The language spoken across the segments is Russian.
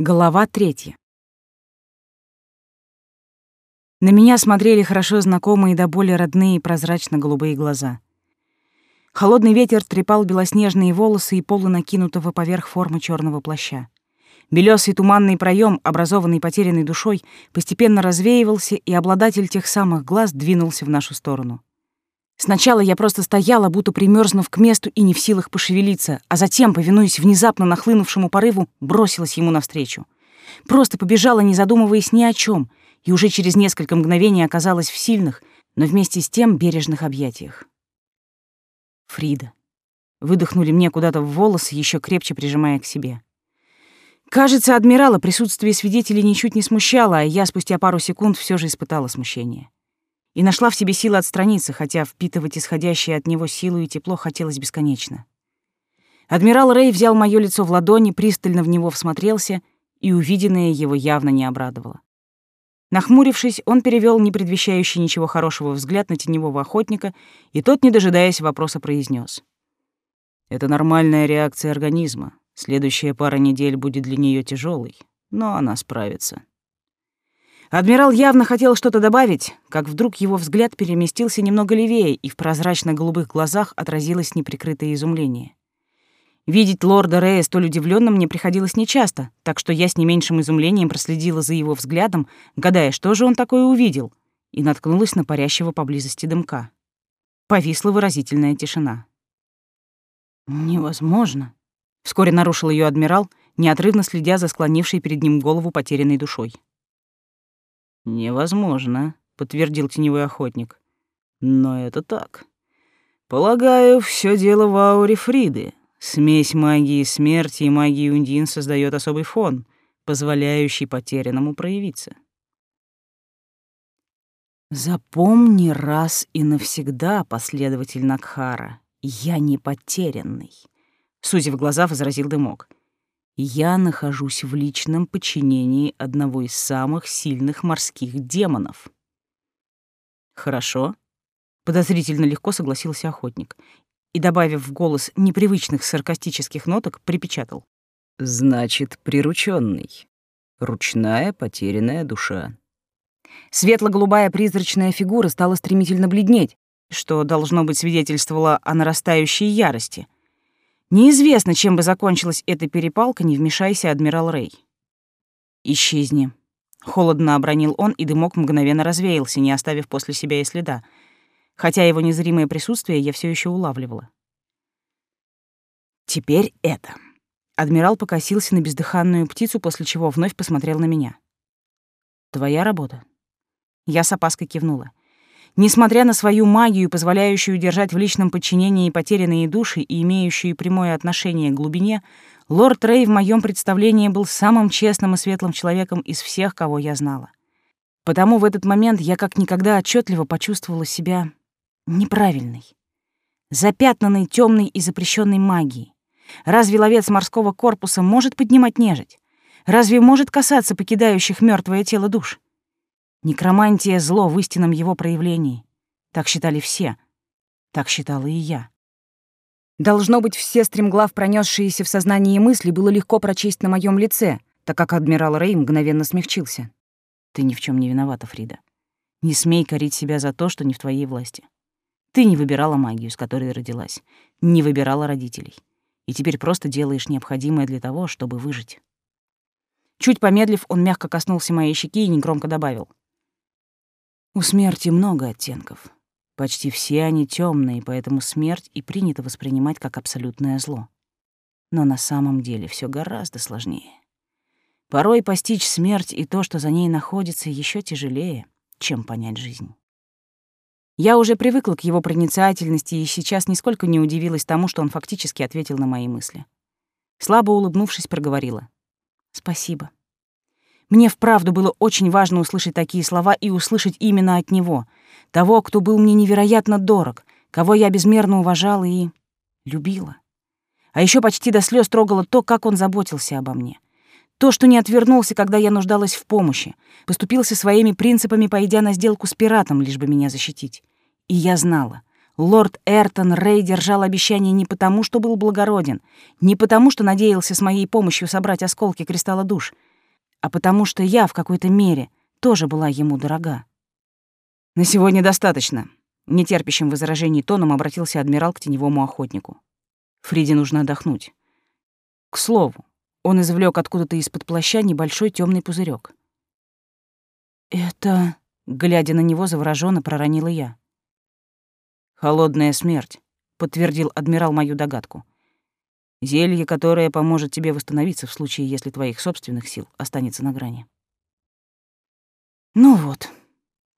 Глава третья. На меня смотрели хорошо знакомые до боли родные прозрачно-голубые глаза. Холодный ветер трепал белоснежные волосы и полу накинутого поверх формы черного плаща. Белесый туманный проем, образованный потерянной душой, постепенно развеивался, и обладатель тех самых глаз двинулся в нашу сторону. Сначала я просто стояла, будто примерзнув к месту и не в силах пошевелиться, а затем, повинуясь внезапно нахлынувшему порыву, бросилась ему навстречу. Просто побежала, не задумываясь ни о чем, и уже через несколько мгновений оказалась в сильных, но вместе с тем бережных объятиях. Фрида. Выдохнули мне куда-то в волосы, еще крепче прижимая к себе. Кажется, адмирала присутствие свидетелей ничуть не смущало, а я спустя пару секунд все же испытала смущение и нашла в себе силы отстраниться, хотя впитывать исходящее от него силу и тепло хотелось бесконечно. Адмирал Рэй взял моё лицо в ладони, пристально в него всмотрелся, и увиденное его явно не обрадовало. Нахмурившись, он перевёл не предвещающий ничего хорошего взгляд на теневого охотника, и тот, не дожидаясь вопроса, произнёс: «Это нормальная реакция организма. Следующая пара недель будет для неё тяжелой, но она справится». Адмирал явно хотел что-то добавить, как вдруг его взгляд переместился немного левее, и в прозрачно-голубых глазах отразилось неприкрытое изумление. Видеть лорда Рея столь удивленным мне приходилось нечасто, так что я с не меньшим изумлением проследила за его взглядом, гадая, что же он такое увидел, и наткнулась на парящего поблизости дымка. Повисла выразительная тишина. «Невозможно», — вскоре нарушил ее адмирал, неотрывно следя за склонившей перед ним голову потерянной душой. «Невозможно», — подтвердил теневой охотник. «Но это так. Полагаю, все дело в ауре Фриды. Смесь магии смерти и магии Ундин создает особый фон, позволяющий потерянному проявиться». «Запомни раз и навсегда, последователь Накхара, я не потерянный», — сузив глаза, возразил дымок я нахожусь в личном подчинении одного из самых сильных морских демонов. Хорошо, подозрительно легко согласился охотник и, добавив в голос непривычных саркастических ноток, припечатал. Значит, прирученный. Ручная потерянная душа. Светло-голубая призрачная фигура стала стремительно бледнеть, что, должно быть, свидетельствовало о нарастающей ярости — Неизвестно, чем бы закончилась эта перепалка, не вмешайся, адмирал Рэй. «Исчезни», — холодно обронил он, и дымок мгновенно развеялся, не оставив после себя и следа, хотя его незримое присутствие я все еще улавливала. «Теперь это». Адмирал покосился на бездыханную птицу, после чего вновь посмотрел на меня. «Твоя работа?» Я с опаской кивнула. Несмотря на свою магию, позволяющую держать в личном подчинении потерянные души и имеющую прямое отношение к глубине, лорд Рэй в моем представлении был самым честным и светлым человеком из всех, кого я знала. Потому в этот момент я как никогда отчетливо почувствовала себя неправильной, запятнанной темной и запрещенной магией. Разве ловец морского корпуса может поднимать нежить? Разве может касаться покидающих мертвое тело душ? Некромантия — зло в истинном его проявлении. Так считали все. Так считала и я. Должно быть, все стремглав пронесшиеся в сознании мысли было легко прочесть на моем лице, так как адмирал Рей мгновенно смягчился. Ты ни в чем не виновата, Фрида. Не смей корить себя за то, что не в твоей власти. Ты не выбирала магию, с которой родилась, не выбирала родителей. И теперь просто делаешь необходимое для того, чтобы выжить. Чуть помедлив, он мягко коснулся моей щеки и негромко добавил. У смерти много оттенков. Почти все они темные, поэтому смерть и принято воспринимать как абсолютное зло. Но на самом деле все гораздо сложнее. Порой постичь смерть и то, что за ней находится, еще тяжелее, чем понять жизнь. Я уже привыкла к его проницательности и сейчас нисколько не удивилась тому, что он фактически ответил на мои мысли. Слабо улыбнувшись, проговорила. «Спасибо. Мне вправду было очень важно услышать такие слова и услышать именно от него, того, кто был мне невероятно дорог, кого я безмерно уважала и любила. А еще почти до слез трогало то, как он заботился обо мне. То, что не отвернулся, когда я нуждалась в помощи, поступился своими принципами, пойдя на сделку с пиратом, лишь бы меня защитить. И я знала, лорд Эртон Рэй держал обещание не потому, что был благороден, не потому, что надеялся с моей помощью собрать осколки кристалла душ — а потому что я в какой-то мере тоже была ему дорога. «На сегодня достаточно», — нетерпящим возражений тоном обратился адмирал к теневому охотнику. «Фриде нужно отдохнуть. К слову, он извлек откуда-то из-под плаща небольшой темный пузырек. «Это...» — глядя на него, завороженно проронила я. «Холодная смерть», — подтвердил адмирал мою догадку. «Зелье, которое поможет тебе восстановиться в случае, если твоих собственных сил останется на грани». Ну вот,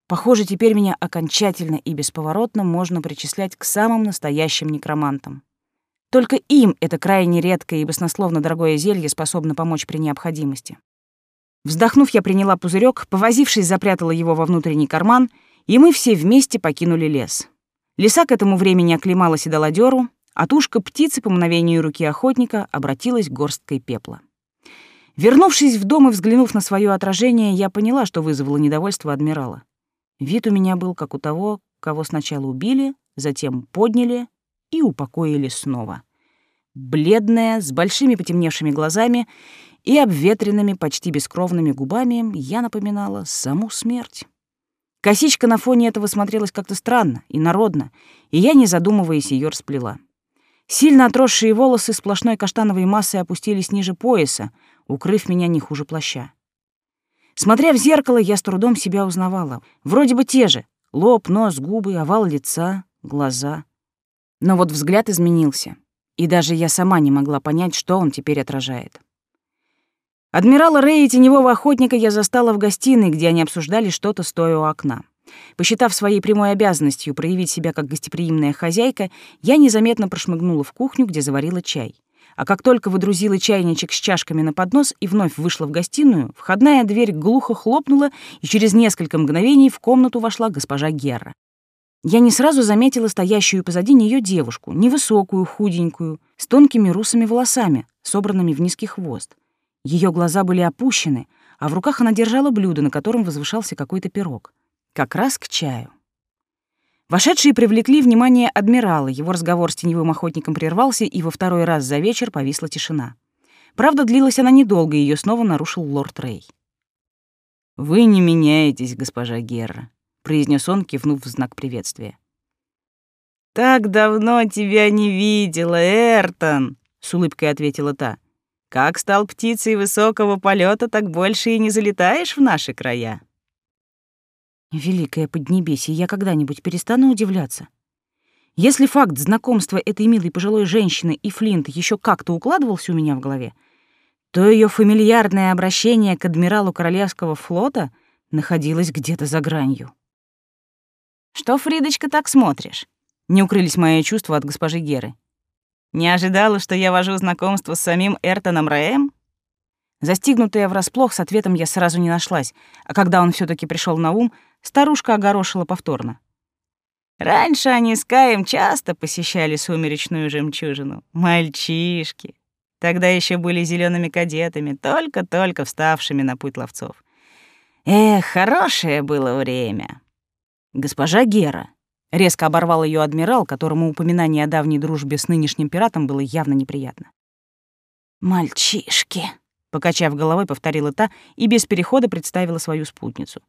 похоже, теперь меня окончательно и бесповоротно можно причислять к самым настоящим некромантам. Только им это крайне редкое и баснословно дорогое зелье способно помочь при необходимости. Вздохнув, я приняла пузырек, повозившись, запрятала его во внутренний карман, и мы все вместе покинули лес. Лиса к этому времени оклемалась и дала дёру, а тушка птицы по мгновению руки охотника обратилась горсткой пепла. Вернувшись в дом и взглянув на свое отражение, я поняла, что вызвало недовольство адмирала. Вид у меня был как у того, кого сначала убили, затем подняли, и упокоили снова. Бледная, с большими потемневшими глазами и обветренными, почти бескровными губами, я напоминала саму смерть. Косичка на фоне этого смотрелась как-то странно и народно, и я, не задумываясь, ее расплела. Сильно отросшие волосы сплошной каштановой массой опустились ниже пояса, укрыв меня не хуже плаща. Смотря в зеркало, я с трудом себя узнавала. Вроде бы те же — лоб, нос, губы, овал лица, глаза. Но вот взгляд изменился, и даже я сама не могла понять, что он теперь отражает. Адмирала Рэя и теневого охотника я застала в гостиной, где они обсуждали что-то, стоя у окна. Посчитав своей прямой обязанностью проявить себя как гостеприимная хозяйка, я незаметно прошмыгнула в кухню, где заварила чай. А как только выдрузила чайничек с чашками на поднос и вновь вышла в гостиную, входная дверь глухо хлопнула, и через несколько мгновений в комнату вошла госпожа Герра. Я не сразу заметила стоящую позади нее девушку, невысокую, худенькую, с тонкими русыми волосами, собранными в низкий хвост. Ее глаза были опущены, а в руках она держала блюдо, на котором возвышался какой-то пирог. Как раз к чаю. Вошедшие привлекли внимание адмирала, его разговор с теневым охотником прервался, и во второй раз за вечер повисла тишина. Правда, длилась она недолго, и ее снова нарушил лорд Рэй. «Вы не меняетесь, госпожа Герра», произнес он, кивнув в знак приветствия. Так давно тебя не видела, Эртон, с улыбкой ответила та. Как стал птицей высокого полета, так больше и не залетаешь в наши края. Великое поднебесье, я когда-нибудь перестану удивляться. Если факт знакомства этой милой пожилой женщины и Флинт еще как-то укладывался у меня в голове, то ее фамильярное обращение к адмиралу Королевского флота находилось где-то за гранью. Что, Фридочка, так смотришь? Не укрылись мои чувства от госпожи Геры. Не ожидала, что я вожу знакомство с самим Эртоном Рэем? Застигнутая врасплох, с ответом я сразу не нашлась, а когда он все таки пришел на ум, старушка огорошила повторно. Раньше они с Каем часто посещали сумеречную жемчужину. Мальчишки. Тогда еще были зелеными кадетами, только-только вставшими на путь ловцов. Эх, хорошее было время. «Госпожа Гера», — резко оборвал ее адмирал, которому упоминание о давней дружбе с нынешним пиратом было явно неприятно. «Мальчишки», — покачав головой, повторила та и без перехода представила свою спутницу.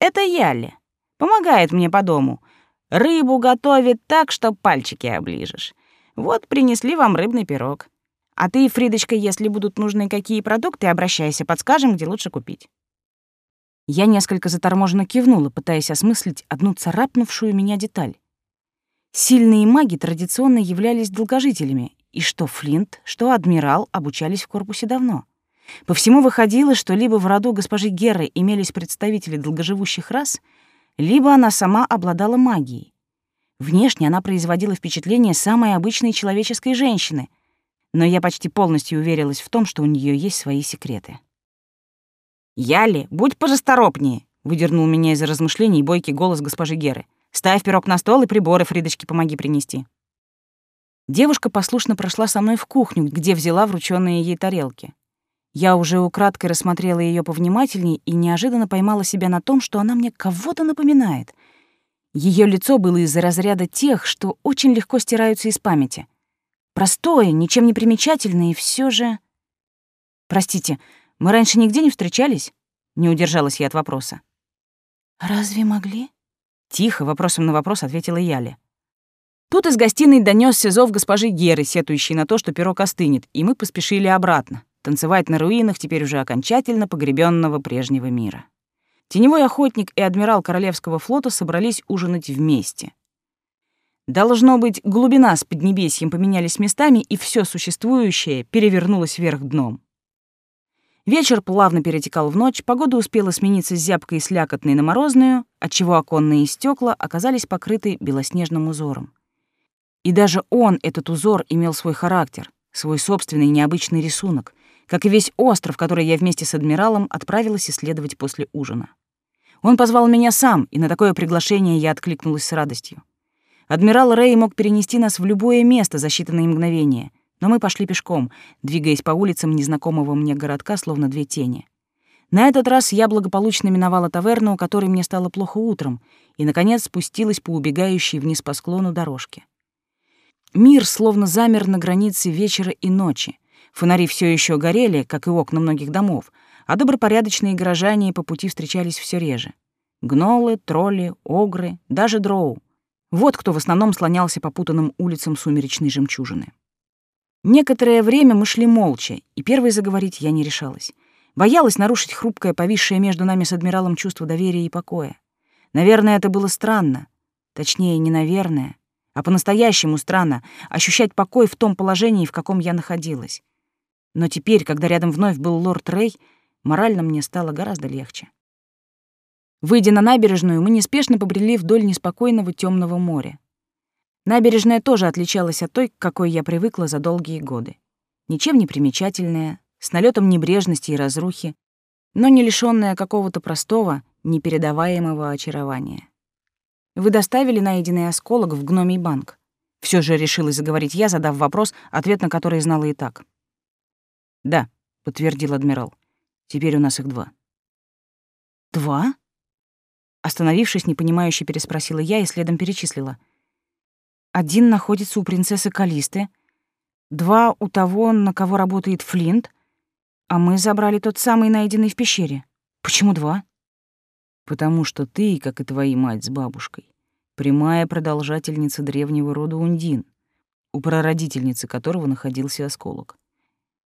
«Это Ялли. Помогает мне по дому. Рыбу готовит так, что пальчики оближешь. Вот принесли вам рыбный пирог. А ты, Фридочка, если будут нужны какие продукты, обращайся, подскажем, где лучше купить». Я несколько заторможенно кивнула, пытаясь осмыслить одну царапнувшую меня деталь. Сильные маги традиционно являлись долгожителями, и что Флинт, что Адмирал обучались в корпусе давно. По всему выходило, что либо в роду госпожи Герры имелись представители долгоживущих рас, либо она сама обладала магией. Внешне она производила впечатление самой обычной человеческой женщины, но я почти полностью уверилась в том, что у нее есть свои секреты. «Яли, будь пожесторопнее!» — выдернул меня из размышлений бойкий голос госпожи Геры. «Ставь пирог на стол и приборы Фридочке помоги принести». Девушка послушно прошла со мной в кухню, где взяла врученные ей тарелки. Я уже украдкой рассмотрела ее повнимательней и неожиданно поймала себя на том, что она мне кого-то напоминает. Ее лицо было из-за разряда тех, что очень легко стираются из памяти. Простое, ничем не примечательное и все же... Простите, Мы раньше нигде не встречались?» Не удержалась я от вопроса. «Разве могли?» Тихо, вопросом на вопрос ответила Яля. Тут из гостиной донёсся зов госпожи Геры, сетующей на то, что пирог остынет, и мы поспешили обратно, танцевать на руинах теперь уже окончательно погребенного прежнего мира. Теневой охотник и адмирал Королевского флота собрались ужинать вместе. Должно быть, глубина с Поднебесьем поменялись местами, и все существующее перевернулось вверх дном. Вечер плавно перетекал в ночь, погода успела смениться с зябкой и слякотной на морозную, отчего оконные стекла оказались покрыты белоснежным узором. И даже он, этот узор, имел свой характер, свой собственный необычный рисунок, как и весь остров, который я вместе с адмиралом отправилась исследовать после ужина. Он позвал меня сам, и на такое приглашение я откликнулась с радостью. Адмирал Рэй мог перенести нас в любое место за считанные мгновения — но мы пошли пешком, двигаясь по улицам незнакомого мне городка, словно две тени. На этот раз я благополучно миновала таверну, у которой мне стало плохо утром, и, наконец, спустилась по убегающей вниз по склону дорожке. Мир словно замер на границе вечера и ночи. Фонари все еще горели, как и окна многих домов, а добропорядочные горожане по пути встречались все реже. Гнолы, тролли, огры, даже дроу. Вот кто в основном слонялся по путанным улицам сумеречной жемчужины. Некоторое время мы шли молча, и первой заговорить я не решалась. Боялась нарушить хрупкое, повисшее между нами с адмиралом чувство доверия и покоя. Наверное, это было странно. Точнее, не наверное, а по-настоящему странно ощущать покой в том положении, в каком я находилась. Но теперь, когда рядом вновь был лорд Рэй, морально мне стало гораздо легче. Выйдя на набережную, мы неспешно побрели вдоль неспокойного темного моря. Набережная тоже отличалась от той, к какой я привыкла за долгие годы. Ничем не примечательная, с налетом небрежности и разрухи, но не лишённая какого-то простого, непередаваемого очарования. Вы доставили найденный осколок в гномий банк. Все же решилась заговорить я, задав вопрос, ответ на который знала и так. «Да», — подтвердил адмирал. «Теперь у нас их два». «Два?» Остановившись, непонимающе переспросила я и следом перечислила — один находится у принцессы Калисты, два у того, на кого работает Флинт, а мы забрали тот самый, найденный в пещере. Почему два? Потому что ты, как и твоя мать с бабушкой, прямая продолжательница древнего рода Ундин, у прародительницы которого находился осколок.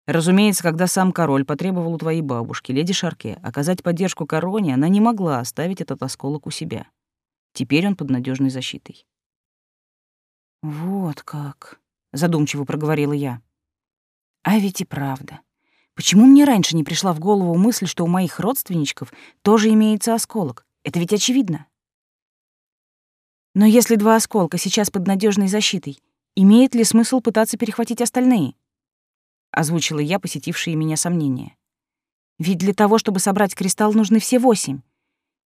Разумеется, когда сам король потребовал у твоей бабушки, леди Шарке, оказать поддержку короне, она не могла оставить этот осколок у себя. Теперь он под надежной защитой. «Вот как», — задумчиво проговорила я. «А ведь и правда. Почему мне раньше не пришла в голову мысль, что у моих родственничков тоже имеется осколок? Это ведь очевидно». Но если два осколка сейчас под надежной защитой, имеет ли смысл пытаться перехватить остальные? Озвучила я посетившие меня сомнения. Ведь для того, чтобы собрать кристалл, нужны все восемь.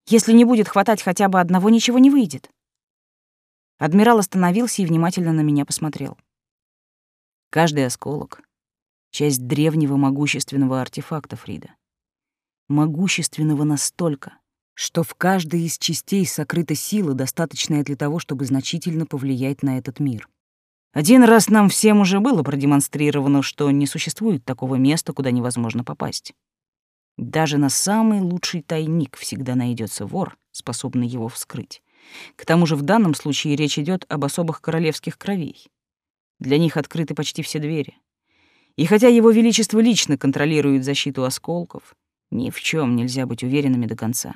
Если не будет хватать хотя бы одного, ничего не выйдет. Адмирал остановился и внимательно на меня посмотрел. Каждый осколок — часть древнего могущественного артефакта Фрида. Могущественного настолько, что в каждой из частей сокрыта сила, достаточная для того, чтобы значительно повлиять на этот мир. Один раз нам всем уже было продемонстрировано, что не существует такого места, куда невозможно попасть. Даже на самый лучший тайник всегда найдется вор, способный его вскрыть. К тому же в данном случае речь идет об особых королевских кровей. Для них открыты почти все двери. И хотя его величество лично контролирует защиту осколков, ни в чем нельзя быть уверенными до конца.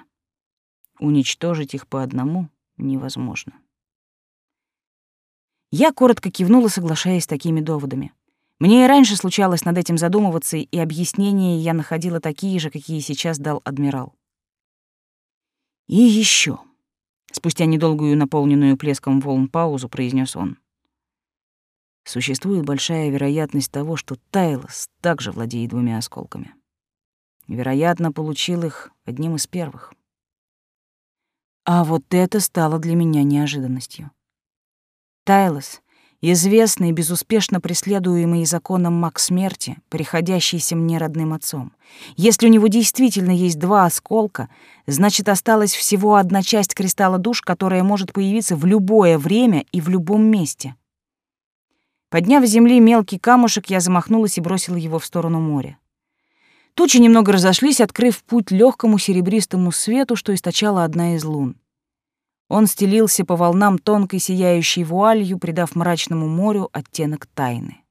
Уничтожить их по одному невозможно. Я коротко кивнула, соглашаясь с такими доводами. Мне и раньше случалось над этим задумываться, и объяснения я находила такие же, какие сейчас дал адмирал. И еще. Спустя недолгую наполненную плеском волн паузу произнес он. Существует большая вероятность того, что Тайлос также владеет двумя осколками. Вероятно, получил их одним из первых. А вот это стало для меня неожиданностью. Тайлос известный, безуспешно преследуемый законом маг смерти, приходящийся мне родным отцом. Если у него действительно есть два осколка, значит, осталась всего одна часть кристалла душ, которая может появиться в любое время и в любом месте. Подняв с земли мелкий камушек, я замахнулась и бросила его в сторону моря. Тучи немного разошлись, открыв путь легкому серебристому свету, что источала одна из лун. Он стелился по волнам тонкой сияющей вуалью, придав мрачному морю оттенок тайны.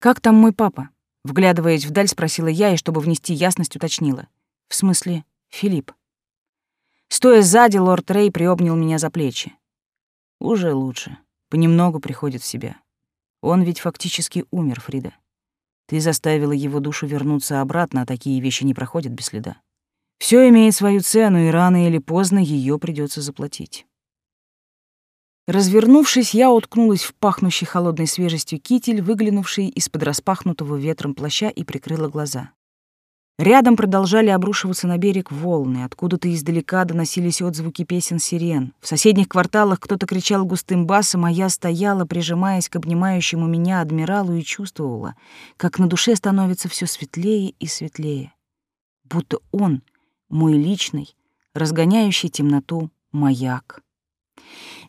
«Как там мой папа?» Вглядываясь вдаль, спросила я, и чтобы внести ясность, уточнила. «В смысле, Филипп?» Стоя сзади, лорд Рэй приобнял меня за плечи. «Уже лучше. Понемногу приходит в себя. Он ведь фактически умер, Фрида. Ты заставила его душу вернуться обратно, а такие вещи не проходят без следа. Все имеет свою цену, и рано или поздно ее придется заплатить». Развернувшись, я уткнулась в пахнущий холодной свежестью китель, выглянувший из-под распахнутого ветром плаща, и прикрыла глаза. Рядом продолжали обрушиваться на берег волны, откуда-то издалека доносились отзвуки песен сирен. В соседних кварталах кто-то кричал густым басом, а я стояла, прижимаясь к обнимающему меня адмиралу, и чувствовала, как на душе становится все светлее и светлее. Будто он, мой личный, разгоняющий темноту, маяк.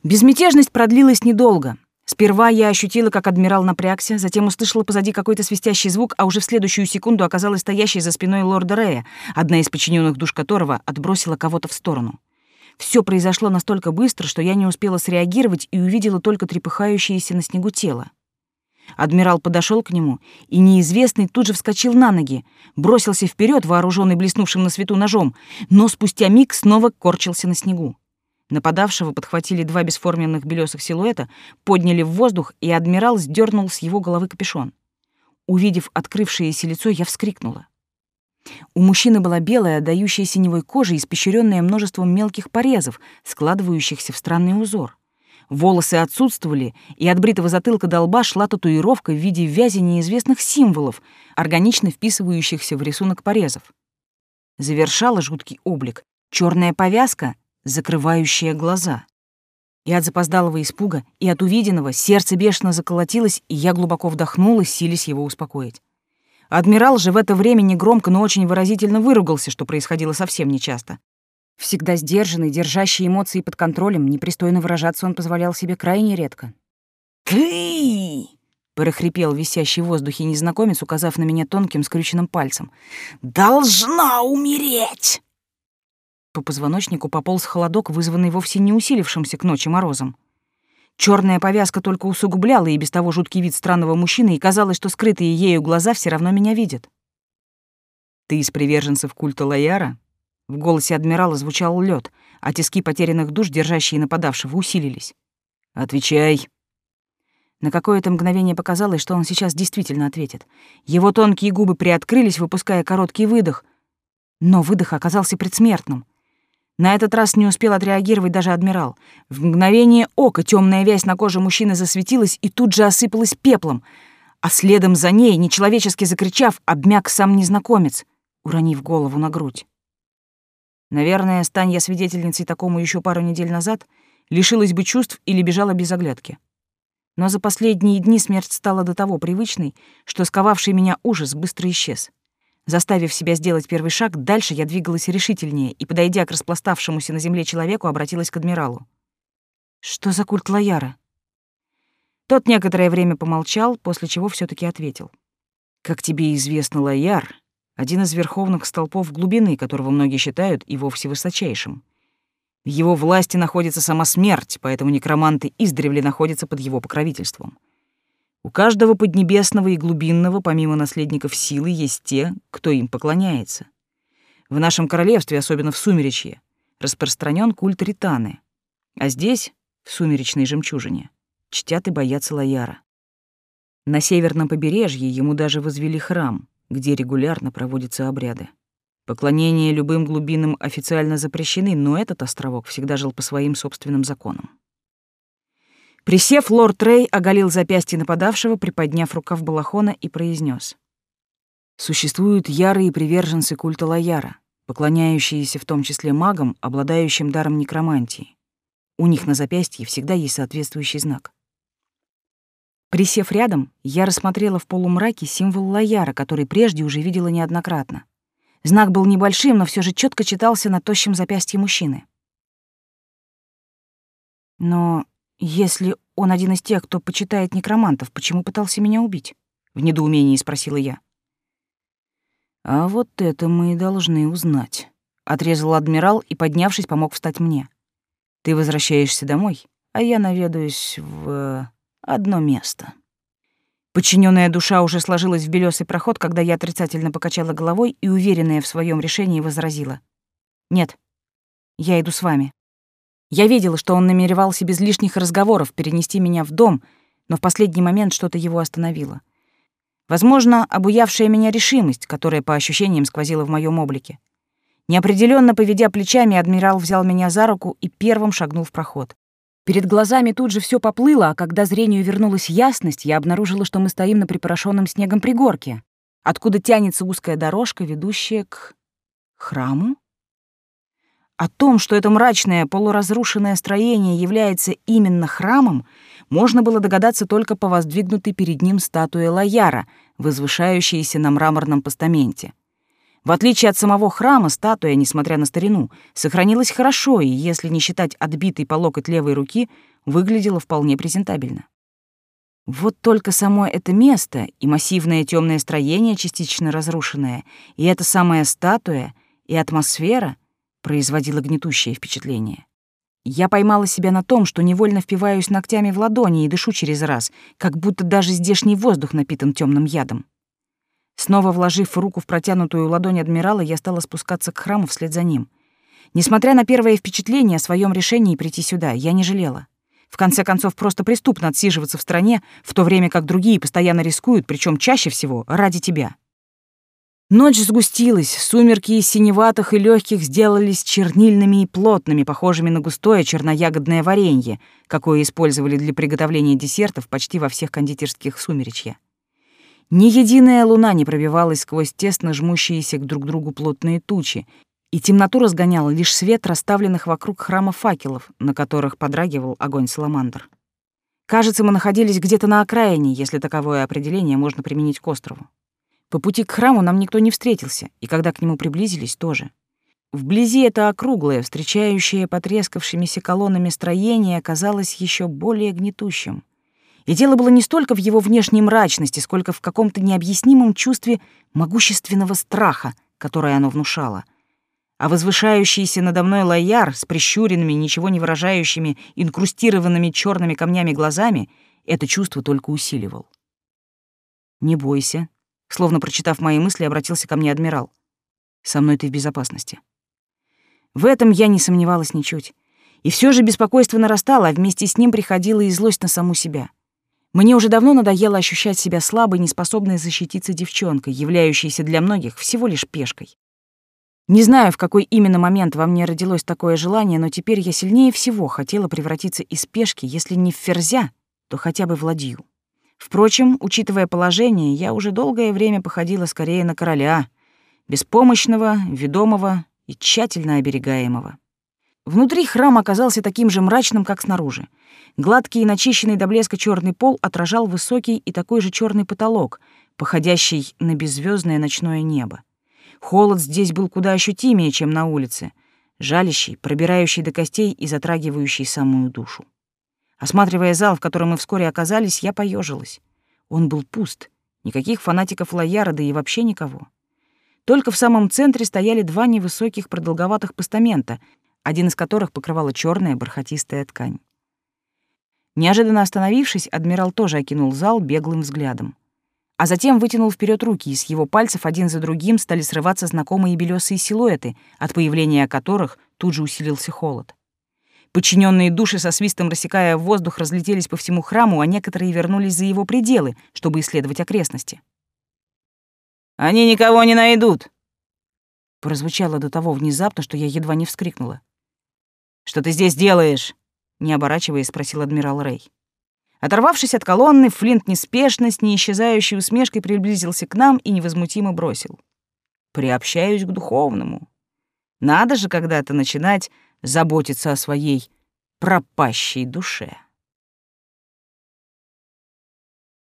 Безмятежность продлилась недолго. Сперва я ощутила, как адмирал напрягся, затем услышала позади какой-то свистящий звук, а уже в следующую секунду оказалась стоящей за спиной лорда Рея, одна из подчиненных душ которого отбросила кого-то в сторону. Все произошло настолько быстро, что я не успела среагировать и увидела только трепыхающееся на снегу тело. Адмирал подошел к нему, и неизвестный тут же вскочил на ноги, бросился вперед, вооруженный блеснувшим на свету ножом, но спустя миг снова корчился на снегу. Нападавшего подхватили два бесформенных белесых силуэта, подняли в воздух, и адмирал сдернул с его головы капюшон. Увидев открывшееся лицо, я вскрикнула. У мужчины была белая, отдающая синевой кожа, испещренная множеством мелких порезов, складывающихся в странный узор. Волосы отсутствовали, и от бритого затылка до лба шла татуировка в виде вязи неизвестных символов, органично вписывающихся в рисунок порезов. Завершала жуткий облик черная повязка закрывающая глаза. И от запоздалого испуга, и от увиденного сердце бешено заколотилось, и я глубоко вдохнула, силясь его успокоить. Адмирал же в это время негромко, но очень выразительно выругался, что происходило совсем нечасто. Всегда сдержанный, держащий эмоции под контролем, непристойно выражаться он позволял себе крайне редко. «Ты!» — прохрипел висящий в воздухе незнакомец, указав на меня тонким скрюченным пальцем. «Должна умереть!» По позвоночнику пополз холодок, вызванный вовсе не усилившимся к ночи морозом. Черная повязка только усугубляла и без того жуткий вид странного мужчины, и казалось, что скрытые ею глаза все равно меня видят. «Ты из приверженцев культа Лояра?» В голосе адмирала звучал лед, а тиски потерянных душ, держащие нападавшего, усилились. «Отвечай!» На какое-то мгновение показалось, что он сейчас действительно ответит. Его тонкие губы приоткрылись, выпуская короткий выдох. Но выдох оказался предсмертным. На этот раз не успел отреагировать даже адмирал. В мгновение ока темная вязь на коже мужчины засветилась и тут же осыпалась пеплом, а следом за ней, нечеловечески закричав, обмяк сам незнакомец, уронив голову на грудь. Наверное, стань я свидетельницей такому еще пару недель назад, лишилась бы чувств или бежала без оглядки. Но за последние дни смерть стала до того привычной, что сковавший меня ужас быстро исчез. Заставив себя сделать первый шаг, дальше я двигалась решительнее и, подойдя к распластавшемуся на земле человеку, обратилась к адмиралу. «Что за культ Лояра?» Тот некоторое время помолчал, после чего все таки ответил. «Как тебе известно, Лояр — один из верховных столпов глубины, которого многие считают и вовсе высочайшим. В его власти находится сама смерть, поэтому некроманты издревле находятся под его покровительством. У каждого поднебесного и глубинного, помимо наследников силы, есть те, кто им поклоняется. В нашем королевстве, особенно в Сумеречье, распространен культ Ританы, а здесь, в Сумеречной жемчужине, чтят и боятся Лояра. На северном побережье ему даже возвели храм, где регулярно проводятся обряды. Поклонения любым глубинам официально запрещены, но этот островок всегда жил по своим собственным законам. Присев, лорд Рэй оголил запястье нападавшего, приподняв рукав балахона и произнес: Существуют ярые приверженцы культа Лояра, поклоняющиеся в том числе магам, обладающим даром некромантии. У них на запястье всегда есть соответствующий знак. Присев рядом, я рассмотрела в полумраке символ Лояра, который прежде уже видела неоднократно. Знак был небольшим, но все же четко читался на тощем запястье мужчины. Но «Если он один из тех, кто почитает некромантов, почему пытался меня убить?» — в недоумении спросила я. А вот это мы и должны узнать, отрезал адмирал и, поднявшись, помог встать мне. Ты возвращаешься домой, а я наведаюсь в одно место. Подчиненная душа уже сложилась в белесый проход, когда я отрицательно покачала головой и, уверенная в своем решении, возразила. «Нет, я иду с вами». Я видела, что он намеревался без лишних разговоров перенести меня в дом, но в последний момент что-то его остановило. Возможно, обуявшая меня решимость, которая по ощущениям сквозила в моем облике. Неопределенно поведя плечами, адмирал взял меня за руку и первым шагнул в проход. Перед глазами тут же все поплыло, а когда зрению вернулась ясность, я обнаружила, что мы стоим на припорошенном снегом пригорке, откуда тянется узкая дорожка, ведущая к... храму? О том, что это мрачное, полуразрушенное строение является именно храмом, можно было догадаться только по воздвигнутой перед ним статуе Лаяра, возвышающейся на мраморном постаменте — в отличие от самого храма, статуя, несмотря на старину, сохранилась хорошо и, если не считать отбитой по локоть левой руки, выглядела вполне презентабельно. Вот только само это место и массивное темное строение, частично разрушенное, и эта самая статуя, и атмосфера производила гнетущее впечатление. Я поймала себя на том, что невольно впиваюсь ногтями в ладони и дышу через раз, как будто даже здешний воздух напитан темным ядом. Снова вложив руку в протянутую ладонь адмирала, я стала спускаться к храму вслед за ним. Несмотря на первое впечатление о своем решении прийти сюда, я не жалела. В конце концов, просто преступно отсиживаться в стране, в то время как другие постоянно рискуют, причем чаще всего ради тебя. Ночь сгустилась, сумерки из синеватых и легких сделались чернильными и плотными, похожими на густое черноягодное варенье, какое использовали для приготовления десертов почти во всех кондитерских сумеречья. Ни единая луна не пробивалась сквозь тесно жмущиеся к друг другу плотные тучи, и темноту разгонял лишь свет расставленных вокруг храма факелов, на которых подрагивал огонь саламандр. Кажется, мы находились где-то на окраине, если таковое определение можно применить к острову. По пути к храму нам никто не встретился, и когда к нему приблизились, тоже. Вблизи это округлое, встречающее потрескавшимися колоннами строение оказалось еще более гнетущим — и дело было не столько в его внешней мрачности, сколько в каком-то необъяснимом чувстве могущественного страха, которое оно внушало. А возвышающийся надо мной лояр с прищуренными, ничего не выражающими, инкрустированными черными камнями глазами это чувство только усиливал. «Не бойся», — словно прочитав мои мысли, обратился ко мне адмирал. «Со мной ты в безопасности». В этом я не сомневалась ничуть. И все же беспокойство нарастало, а вместе с ним приходила и злость на саму себя. Мне уже давно надоело ощущать себя слабой, неспособной защититься девчонкой, являющейся для многих всего лишь пешкой. Не знаю, в какой именно момент во мне родилось такое желание, но теперь я сильнее всего хотела превратиться из пешки, если не в ферзя, то хотя бы в ладью. Впрочем, учитывая положение, я уже долгое время походила скорее на короля, беспомощного, ведомого и тщательно оберегаемого. Внутри храм оказался таким же мрачным, как снаружи. Гладкий и начищенный до блеска черный пол отражал высокий и такой же черный потолок, походящий на беззвездное ночное небо. Холод здесь был куда ощутимее, чем на улице, жалящий, пробирающий до костей и затрагивающий самую душу. Осматривая зал, в котором мы вскоре оказались, я поежилась. Он был пуст, никаких фанатиков Лояра, да и вообще никого. Только в самом центре стояли два невысоких продолговатых постамента, один из которых покрывала черная бархатистая ткань. Неожиданно остановившись, адмирал тоже окинул зал беглым взглядом. А затем вытянул вперед руки, и с его пальцев один за другим стали срываться знакомые белесые силуэты, от появления которых тут же усилился холод. Подчиненные души со свистом рассекая воздух разлетелись по всему храму, а некоторые вернулись за его пределы, чтобы исследовать окрестности. «Они никого не найдут!» Прозвучало до того внезапно, что я едва не вскрикнула. «Что ты здесь делаешь?» — не оборачиваясь, спросил адмирал Рэй. Оторвавшись от колонны, Флинт неспешно, с неисчезающей усмешкой приблизился к нам и невозмутимо бросил. «Приобщаюсь к духовному. Надо же когда-то начинать заботиться о своей пропащей душе».